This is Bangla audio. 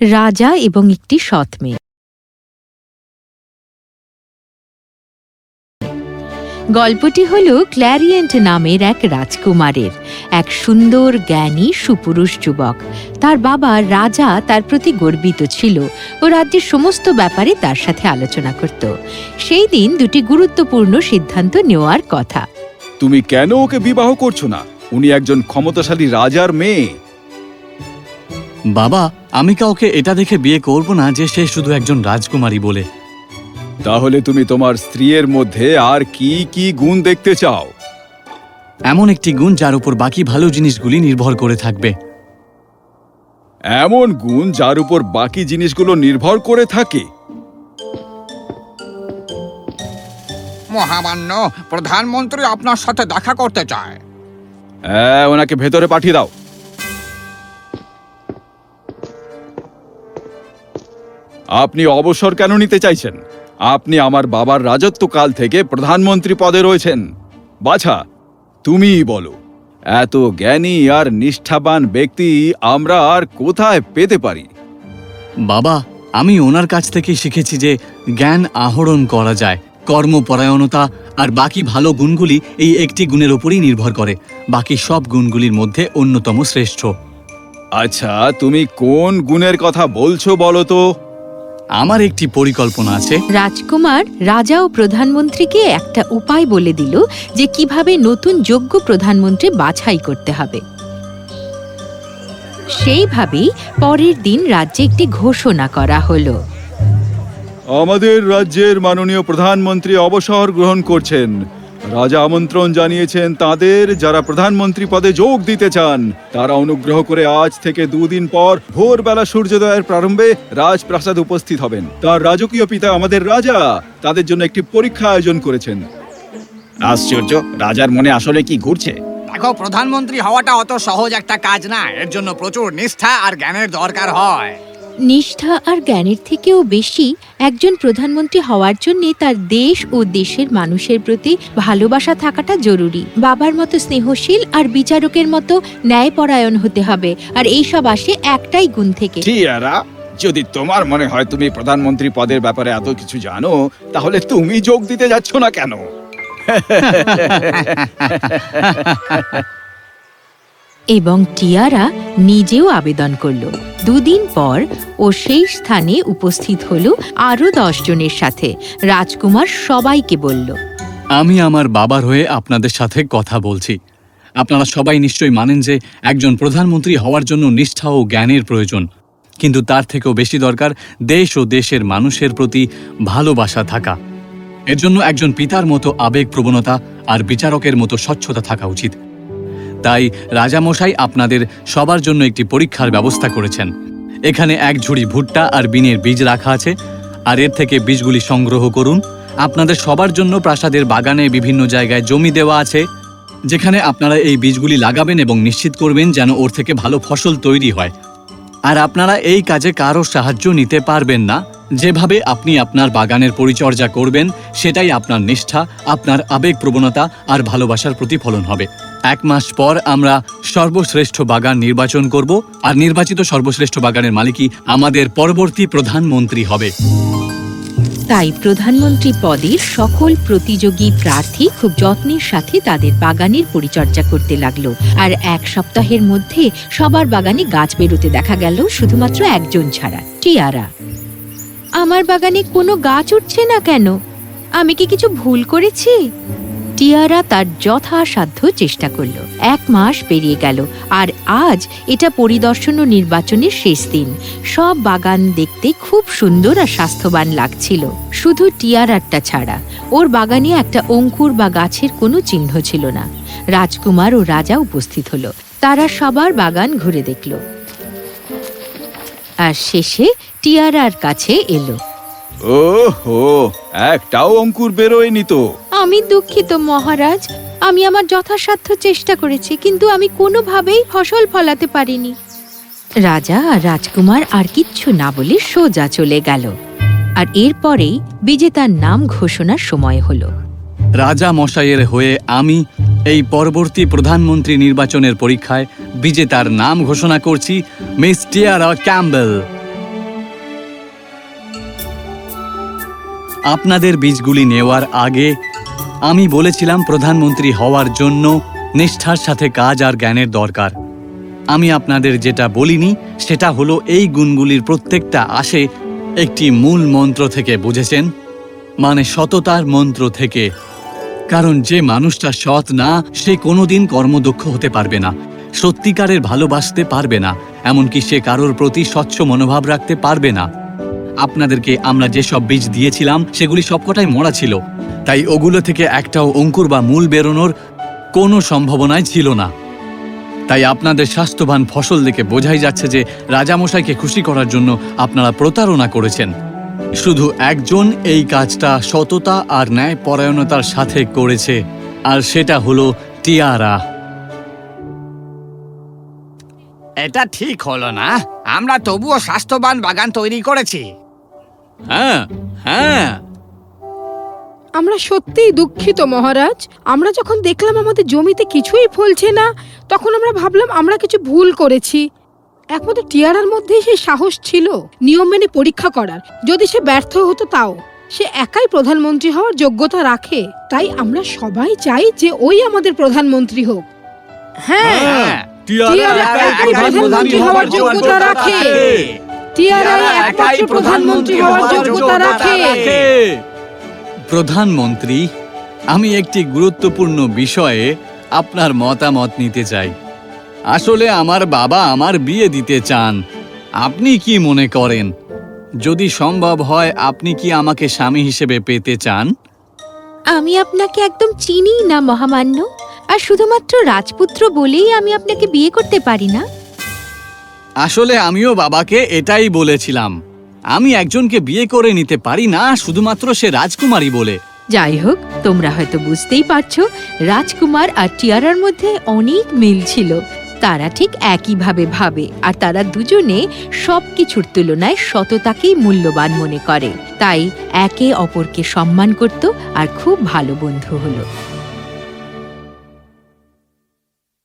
রাজা এবং একটি সৎ মেয়ে। গল্পটি হল ক্ল্যারিয়েন্ট নামের এক রাজকুমারের এক সুন্দর জ্ঞানী সুপুরুষ যুবক। তার বাবা রাজা তার প্রতি গর্বিত ছিল ও রাজ্যের সমস্ত ব্যাপারে তার সাথে আলোচনা করত। সেই দিন দুটি গুরুত্বপূর্ণ সিদ্ধান্ত নেওয়ার কথা। তুমি কেন ওকে বিবাহ করছ না? উনি একজন ক্ষমতাশালী রাজার মেয়ে। বাবা আমি কাউকে এটা দেখে বিয়ে করব না যে সে শুধু একজন রাজকুমারী বলে। তাহলে তুমি তোমার স্ত্রীর মধ্যে আর কি কি গুণ দেখতে চাও? এমন একটি গুণ যার উপর বাকি ভালো জিনিসগুলি নির্ভর করে থাকবে। এমন গুণ যার উপর বাকি জিনিসগুলো নির্ভর করে থাকে? মহামান্য প্রধানমন্ত্রী আপনার সাথে দেখা করতে চায়। হ্যাঁ ওনাকে ভেতরে পাঠিয়ে দাও। আপনি অবসর কেন নিতে চাইছেন? আপনি আমার বাবার রাজত্বকাল থেকে প্রধানমন্ত্রী পদে রয়েছেন। বাছা তুমিই বলো এত জ্ঞানী আর নিষ্ঠাবান ব্যক্তি আমরা আর কোথায় পেতে পারি? বাবা আমি ওনার কাছ থেকে শিখেছি যে জ্ঞান আহরণ করা যায় কর্মপরায়ণতা আর বাকি ভালো গুণগুলি এই একটি গুণের উপরই নির্ভর করে বাকি সব গুণগুলির মধ্যে অন্যতম শ্রেষ্ঠ। আচ্ছা তুমি কোন গুণের কথা বলছো বলো তো? আমার একটি পরিকল্পনা আছে। রাজকুমার রাজা ও প্রধানমন্ত্রীকে একটা উপায় বলে দিল যে কীভাবে নতুন যোগ্য প্রধানমন্ত্রী বাছাই করতে হবে। সেইভাবেই পরের দিন রাজ্যে একটি ঘোষণা করা হলো। আমাদের রাজ্যের মাননীয় প্রধানমন্ত্রী অবসর গ্রহণ করছেন। রাজা আমন্ত্রণ জানিয়েছেন তাদের যারা প্রধানমন্ত্রী পদে যোগ দিতে চান। তারা অনুগ্রহ করে আজ থেকে দুদিন পর ভোরবেলা সূর্যোদয়ের প্রারম্ভে রাজপ্রাসাদ উপস্থিত হবেন। তার রাজকীয় পিতা আমাদের রাজা তাদের জন্য একটি পরীক্ষা আয়োজন করেছেন। আশ্চর্য রাজার মনে আসলে কি ঘুরছে? দেখো প্রধানমন্ত্রী হওয়াটা অত সহজ একটা কাজ না এর জন্য প্রচুর নিষ্ঠা আর জ্ঞানের দরকার হয়। নিষ্ঠা আর জ্ঞানের থেকেও বেশি একজন প্রধানমন্ত্রী হওয়ার জন্য তার দেশ ও দেশের মানুষের প্রতি ভালোবাসা থাকাটা জরুরি। বাবার মতো স্নেহশীল আর বিচারকের মতো ন্যায়পরায়ণ হতে হবে। আর এইসব আসে একটাই গুণ থেকে। যদি তোমার মনে হয় তুমি প্রধানমন্ত্রী পদের ব্যাপারে এত কিছু জানো, তাহলে তুমি যোগ দিতে যাচ্ছ না কেন? এবং টিয়ারা নিজেও আবেদন করল। দুদিন পর ও সেই স্থানে উপস্থিত হল আরও দশ জনের সাথে। রাজকুমার সবাইকে বলল, আমি আমার বাবার হয়ে আপনাদের সাথে কথা বলছি। আপনারা সবাই নিশ্চয়ই মানেন যে একজন প্রধানমন্ত্রী হওয়ার জন্য নিষ্ঠা ও জ্ঞানের প্রয়োজন। কিন্তু তার থেকেও বেশি দরকার দেশ ও দেশের মানুষের প্রতি ভালোবাসা থাকা। এর জন্য একজন পিতার মতো আবেগ প্রবণতা আর বিচারকের মতো স্বচ্ছতা থাকা উচিত। তাই রাজামশাই আপনাদের সবার জন্য একটি পরীক্ষার ব্যবস্থা করেছেন। এখানে এক ঝুড়ি ভুট্টা আর বিনের বীজ রাখা আছে। আর এর থেকে বীজগুলি সংগ্রহ করুন। আপনাদের সবার জন্য প্রাসাদের বাগানে বিভিন্ন জায়গায় জমি দেওয়া আছে, যেখানে আপনারা এই বীজগুলি লাগাবেন এবং নিশ্চিত করবেন যেন ওর থেকে ভালো ফসল তৈরি হয়। আর আপনারা এই কাজে কারও সাহায্য নিতে পারবেন না। যেভাবে আপনি আপনার বাগানের পরিচর্যা করবেন, সেটাই আপনার নিষ্ঠা, আপনার আবেগ প্রবণতা আর ভালোবাসার প্রতিফলন হবে। এক মাস পর আমরা সর্বশ্রেষ্ঠ বাগান নির্বাচন করব আর নির্বাচিত সর্বশ্রেষ্ঠ বাগানের মালিকই আমাদের পরবর্তী প্রধানমন্ত্রী হবে। তাই প্রধানমন্ত্রী পদের সকল প্রতিযোগী প্রার্থী খুব যত্নের সাথে তাদের বাগানের পরিচর্যা করতে লাগল। আর এক সপ্তাহের মধ্যে সবার বাগানে গাছ বেরোতে দেখা গেল শুধুমাত্র একজন ছাড়া, টিয়ারা। আমার বাগানে কোনো গাছ উঠছে না কেন? আমি কি কিছু ভুল করেছি? টিয়ারা তার যথাসাধ্য চেষ্টা করল। এক মাস পেরিয়ে গেল, আর আজ এটা পরিদর্শন ও নির্বাচনের শেষ দিন। সব বাগান দেখতে খুব সুন্দর আর স্বাস্থ্যবান লাগছিল। শুধু টিয়ারারটা ছাড়া, ওর বাগানে একটা অঙ্কুর বা গাছের কোনো চিহ্ন ছিল না। রাজকুমার ও রাজা উপস্থিত হলো। তারা সবার বাগান ঘুরে দেখল। আর শেষে টিয়ারার কাছে এলো। ওহো একটাও অঙ্কুর বেরোয়নি তো। আমি দুঃখিত মহারাজ। আমি আমার যথাসাধ্য চেষ্টা করেছি কিন্তু আমি কোনোভাবেই ফসল ফলাতে পারিনি। রাজা আর রাজকুমার আর কিচ্ছু না বলে সোজা চলে গেল। আর এরপরেই বিজেতার নাম ঘোষণার সময় হলো। রাজা মশাইয়ের হয়ে আমি এই পরবর্তী প্রধানমন্ত্রী নির্বাচনের পরীক্ষায় বিজেতার নাম ঘোষণা করছি মিস টিয়ারা ক্যাম্বেল আপনাদের বীজগুলি নেওয়ার আগে আমি বলেছিলাম প্রধানমন্ত্রী হওয়ার জন্য নিষ্ঠার সাথে কাজ আর জ্ঞানের দরকার। আমি আপনাদের যেটা বলিনি, সেটা হলো এই গুণগুলির প্রত্যেকটা আসে একটি মূল মন্ত্র থেকে, বুঝেছেন? মানে সততার মন্ত্র থেকে। কারণ যে মানুষটা সৎ না, সে কোনোদিন কর্মদক্ষ হতে পারবে না, সত্যিকারের ভালোবাসতে পারবে না, এমনকি সে কারোর প্রতি স্বচ্ছ মনোভাব রাখতে পারবে না। আপনাদেরকে আমরা যেসব বীজ দিয়েছিলাম, সেগুলি সবকটাই মরা ছিল। তাই ওগুলো থেকে একটাও অঙ্কুর বা মূল বেরোনোর কোনো সম্ভাবনাই ছিল না। তাই আপনাদের স্বাস্থ্যবান ফসল দেখে বোঝাই যাচ্ছে যে রাজামশাইকে খুশি করার জন্য আপনারা প্রতারণা করেছেন। শুধু একজন এই কাজটা সততা আর ন্যায় পরায়ণতার সাথে করেছে, আর সেটা হলো টিয়ারা। এটা ঠিক হলো না। আমরা তবুও স্বাস্থ্যবান বাগান তৈরি করেছি। হ্যাঁ হ্যাঁ। আমরা সত্যিই দুঃখিত মহারাজ। আমরা যখন দেখলাম আমাদের জমিতে কিছুই ফলছে না তখন আমরা ভাবলাম আমরা কিছু ভুল করেছি। একমাত্র টিয়ারার মধ্যে সেই সাহস ছিল নিয়ম মেনে পরীক্ষা করার। যদি সে ব্যর্থ হতো তাও সে একাই প্রধানমন্ত্রী হওয়ার যোগ্যতা রাখে। তাই আমরা সবাই চাই যে ওই আমাদের প্রধানমন্ত্রী হোক। হ্যাঁ টিয়ারা একাই প্রধানমন্ত্রী হওয়ার যোগ্যতা রাখে। একমাত্র প্রধানমন্ত্রী হওয়ার যোগ্যতা রাখে। প্রধানমন্ত্রী আমি একটি গুরুত্বপূর্ণ বিষয়ে আপনার মতামত নিতে চাই। আসলে আমার বাবা আমার বিয়ে দিতে চান। আপনি কি মনে করেন? যদি সম্ভব হয় আপনি কি আমাকে স্বামী হিসেবে পেতে চান? আমি আপনাকে একদম চিনি না মহামান্য। আর শুধুমাত্র রাজপুত্র বলেই আমি আপনাকে বিয়ে করতে পারি না। আসলে আমিও বাবাকে এটাই বলেছিলাম। আমি একজনকে বিয়ে করে নিতে পারি না, শুধুমাত্র সে রাজকুমারী বলে। যাই হোক, তোমরা হয়তো বুঝতেই পারছ, রাজকুমার আর টিয়ারার মধ্যে অনেক মিল ছিল। তারা ঠিক একইভাবে ভাবে, আর তারা দুজনে সবকিছুর তুলনায় সততাকেই মূল্যবান মনে করে। তাই একে অপরকে সম্মান করত আর খুব ভালো বন্ধু হলো।